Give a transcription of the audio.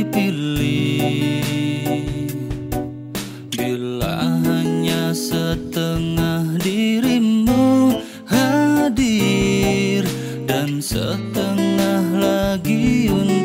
dipilih Bila hanya setengah dirimu hadir Dan setengah lagi untuk